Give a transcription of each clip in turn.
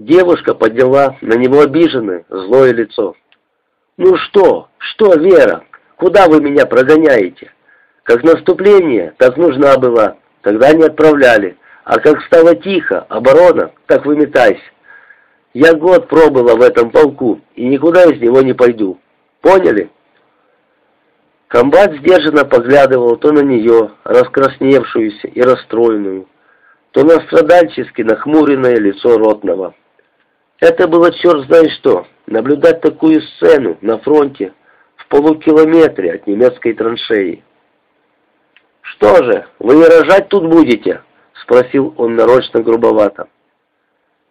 Девушка подняла на него обиженное, злое лицо. «Ну что? Что, Вера? Куда вы меня прогоняете? Как наступление, так нужна была, тогда не отправляли. А как стало тихо, оборона, так выметайся. Я год пробыла в этом полку и никуда из него не пойду. Поняли?» Комбат сдержанно поглядывал то на нее, раскрасневшуюся и расстроенную, то на страдальчески нахмуренное лицо Ротного. Это было черт знает что, наблюдать такую сцену на фронте в полукилометре от немецкой траншеи. «Что же, вы и рожать тут будете?» — спросил он нарочно грубовато.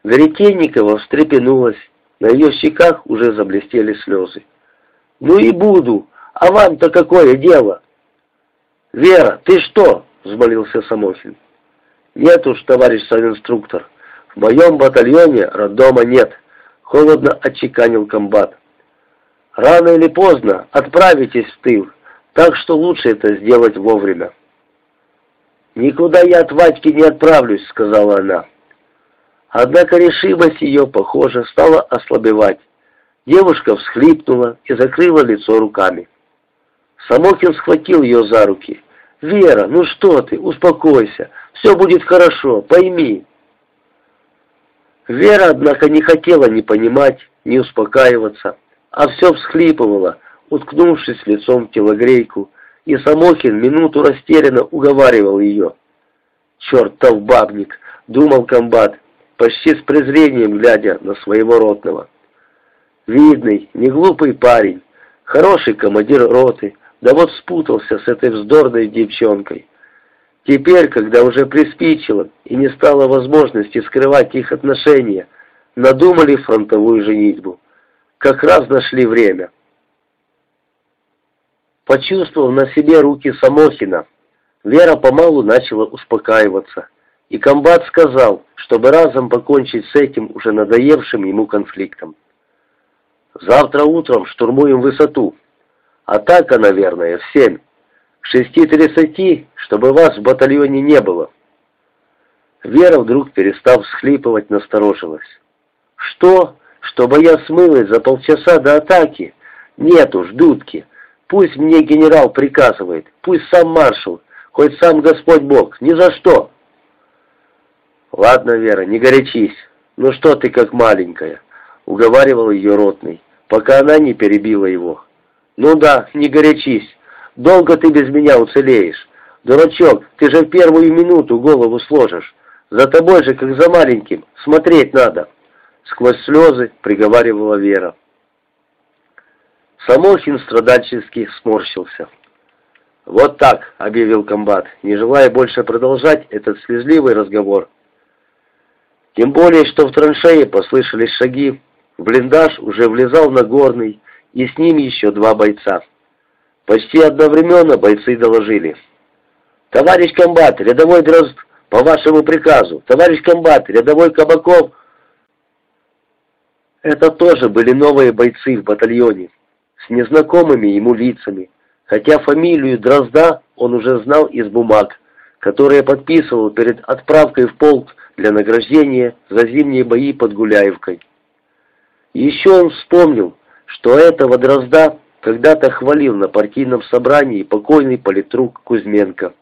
Веретенникова встрепенулась, на ее щеках уже заблестели слезы. «Ну и буду!» А вам-то какое дело? Вера, ты что? Взмолился Самохин. Нет уж, товарищ инструктор. В моем батальоне роддома нет. Холодно отчеканил комбат. Рано или поздно отправитесь в тыл, так что лучше это сделать вовремя. «Никуда я от Вадьки не отправлюсь», — сказала она. Однако решимость ее, похоже, стала ослабевать. Девушка всхлипнула и закрыла лицо руками. Самокин схватил ее за руки. «Вера, ну что ты, успокойся, все будет хорошо, пойми». Вера, однако, не хотела ни понимать, ни успокаиваться, а все всхлипывала, уткнувшись лицом в телогрейку, и Самохин минуту растерянно уговаривал ее. «Чертов бабник!» — думал комбат, почти с презрением глядя на своего ротного. «Видный, неглупый парень, хороший командир роты, да вот спутался с этой вздорной девчонкой. Теперь, когда уже приспичило и не стало возможности скрывать их отношения, надумали фронтовую женитьбу. Как раз нашли время. Почувствовав на себе руки Самохина, Вера помалу начала успокаиваться, и комбат сказал, чтобы разом покончить с этим уже надоевшим ему конфликтом. «Завтра утром штурмуем высоту», Атака, наверное, в семь. Шести тридцати, чтобы вас в батальоне не было. Вера вдруг, перестав всхлипывать, насторожилась. Что? Чтобы я смылась за полчаса до атаки? Нет уж, дудки. Пусть мне генерал приказывает, пусть сам маршал, хоть сам Господь Бог, ни за что. Ладно, Вера, не горячись. Ну что ты как маленькая, уговаривал ее ротный, пока она не перебила его. «Ну да, не горячись. Долго ты без меня уцелеешь. Дурачок, ты же в первую минуту голову сложишь. За тобой же, как за маленьким, смотреть надо». Сквозь слезы приговаривала Вера. Самохин страдальчески сморщился. «Вот так», — объявил комбат, не желая больше продолжать этот слезливый разговор. Тем более, что в траншее послышались шаги, в блиндаж уже влезал Нагорный, и с ним еще два бойца. Почти одновременно бойцы доложили. «Товарищ комбат, рядовой Дрозд, по вашему приказу! Товарищ комбат, рядовой Кабаков!» Это тоже были новые бойцы в батальоне, с незнакомыми ему лицами, хотя фамилию Дрозда он уже знал из бумаг, которые подписывал перед отправкой в полк для награждения за зимние бои под Гуляевкой. Еще он вспомнил, что этого Дрозда когда-то хвалил на партийном собрании покойный политрук Кузьменко.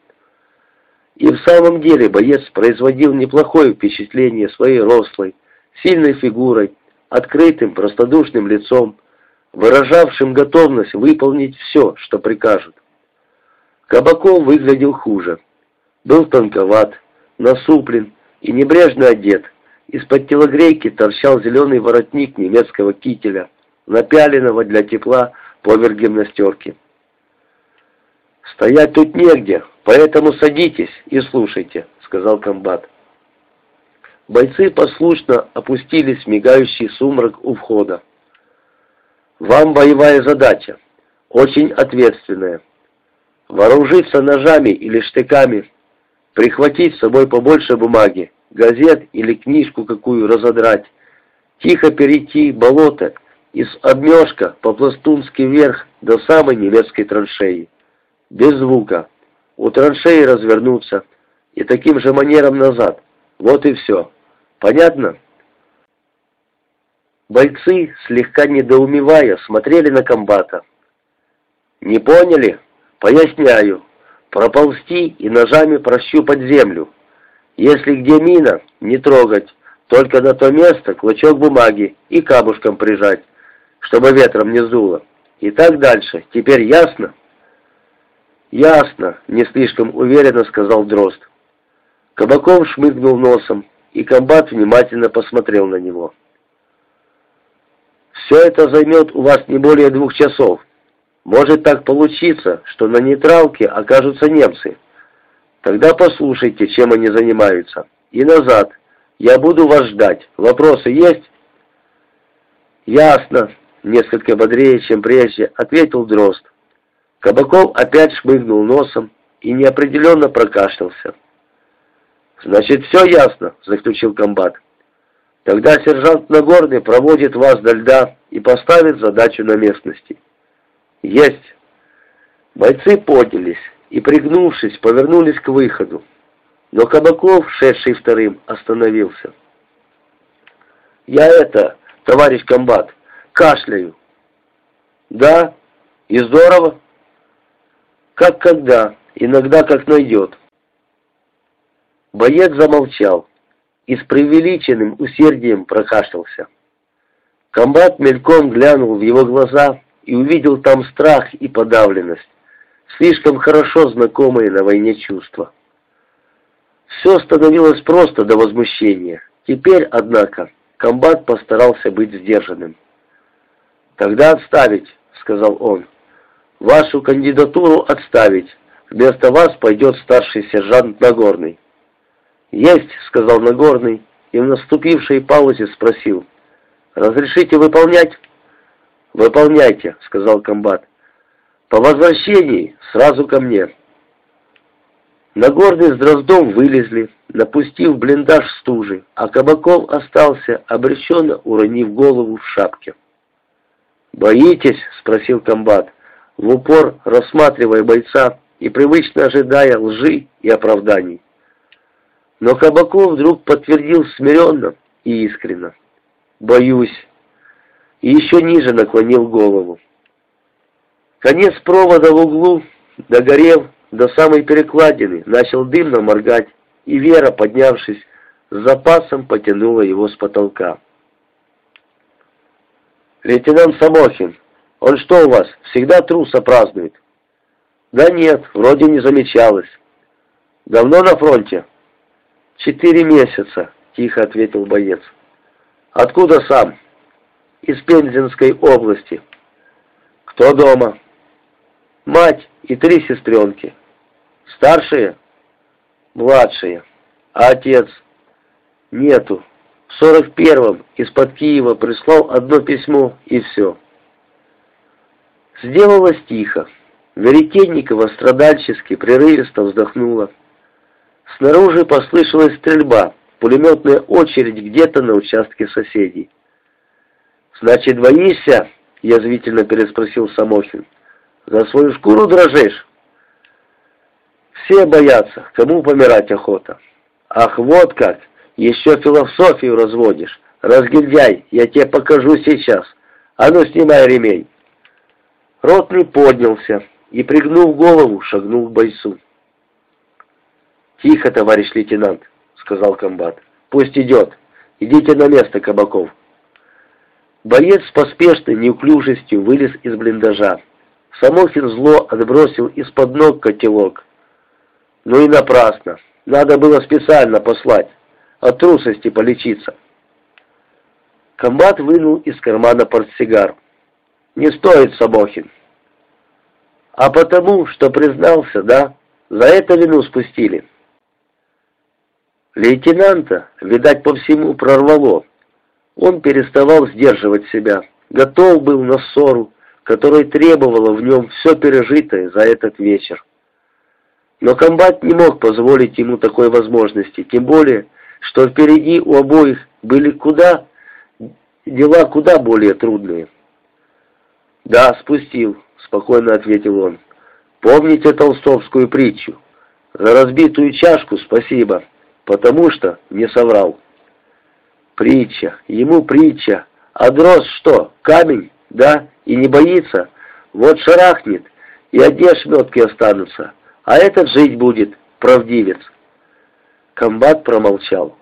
И в самом деле боец производил неплохое впечатление своей рослой, сильной фигурой, открытым, простодушным лицом, выражавшим готовность выполнить все, что прикажут. Кабаков выглядел хуже. Был тонковат, насуплен и небрежно одет. Из-под телогрейки торчал зеленый воротник немецкого кителя – напяленного для тепла поверх гимнастерки. «Стоять тут негде, поэтому садитесь и слушайте», — сказал комбат. Бойцы послушно опустились в мигающий сумрак у входа. «Вам боевая задача, очень ответственная. Вооружиться ножами или штыками, прихватить с собой побольше бумаги, газет или книжку какую разодрать, тихо перейти болото из обмешка по-пластунски вверх до самой немецкой траншеи. Без звука. У траншеи развернуться и таким же манером назад. Вот и все. Понятно? Бойцы, слегка недоумевая, смотрели на комбата. «Не поняли? Поясняю. Проползти и ножами прощупать землю. Если где мина, не трогать, только на то место клочок бумаги и камушком прижать, чтобы ветром не сдуло. И так дальше. Теперь ясно?» «Ясно», — не слишком уверенно сказал Дрозд. Кабаков шмыгнул носом, и комбат внимательно посмотрел на него. «Все это займет у вас не более двух часов. Может так получиться, что на нейтралке окажутся немцы. Тогда послушайте, чем они занимаются. И назад. Я буду вас ждать. Вопросы есть?» «Ясно», — несколько бодрее, чем прежде, ответил Дрозд. Кабаков опять шмыгнул носом и неопределенно прокашлялся. «Значит, все ясно», — заключил комбат. «Тогда сержант Нагорный проводит вас до льда и поставит задачу на местности». «Есть!» Бойцы поднялись и, пригнувшись, повернулись к выходу. Но Кабаков, шедший вторым, остановился. «Я это, товарищ комбат, кашляю». «Да? И здорово?» «Как когда, иногда как найдет». Боец замолчал и с преувеличенным усердием прокашлялся. Комбат мельком глянул в его глаза и увидел там страх и подавленность, слишком хорошо знакомые на войне чувства. Все становилось просто до возмущения. Теперь, однако, комбат постарался быть сдержанным. «Тогда отставить», — сказал он. «Вашу кандидатуру отставить. Вместо вас пойдет старший сержант Нагорный». «Есть», — сказал Нагорный, и в наступившей паузе спросил. «Разрешите выполнять?» «Выполняйте», — сказал комбат. «По возвращении сразу ко мне». Нагорный с Дроздом вылезли, напустив блиндаж стужи, а Кабаков остался, обреченно уронив голову в шапке. «Боитесь?» — спросил комбат, в упор рассматривая бойца и привычно ожидая лжи и оправданий. Но Кабаков вдруг подтвердил смиренно и искренно. «Боюсь». И еще ниже наклонил голову. Конец провода в углу, догорев до самой перекладины, начал дымно моргать, и Вера, поднявшись, с запасом потянула его с потолка. «Лейтенант Самохин, он что у вас, всегда труса празднует?» «Да нет, вроде не замечалось». «Давно на фронте?» «Четыре месяца», — тихо ответил боец. «Откуда сам?» «Из Пензенской области». «Кто дома?» «Мать и три сестренки». «Старшие?» «Младшие». «А отец?» «Нету. В сорок первом из-под Киева прислал одно письмо, и все». Сделалось тихо. Веретенникова страдальчески, прерывисто вздохнула. Снаружи послышалась стрельба, пулеметная очередь где-то на участке соседей. «Значит, боишься?» — язвительно переспросил Самохин. «За свою шкуру дрожишь?» «Все боятся, кому помирать охота». «Ах, вот как! Еще философию разводишь! Разгильдяй, я тебе покажу сейчас! А ну, снимай ремень!» Ротный поднялся и, пригнув голову, шагнул к бойцу. «Тихо, товарищ лейтенант», — сказал комбат. «Пусть идет. Идите на место, Кабаков». Боец с поспешной неуклюжестью вылез из блиндажа. Самохин зло отбросил из-под ног котелок. Ну и напрасно. Надо было специально послать. От трусости полечиться. Комбат вынул из кармана портсигар. «Не стоит, Самохин». «А потому, что признался, да? За это вину спустили». Лейтенанта, видать, по всему прорвало. Он переставал сдерживать себя, готов был на ссору, которая требовала в нем все пережитое за этот вечер. Но комбат не мог позволить ему такой возможности, тем более, что впереди у обоих были куда дела куда более трудные. «Да, спустил», — спокойно ответил он. «Помните толстовскую притчу? За разбитую чашку спасибо» потому что не соврал. Притча, ему притча, А дрозд что, камень, да, и не боится? Вот шарахнет, и одни ошметки останутся, а этот жить будет, правдивец. Комбат промолчал.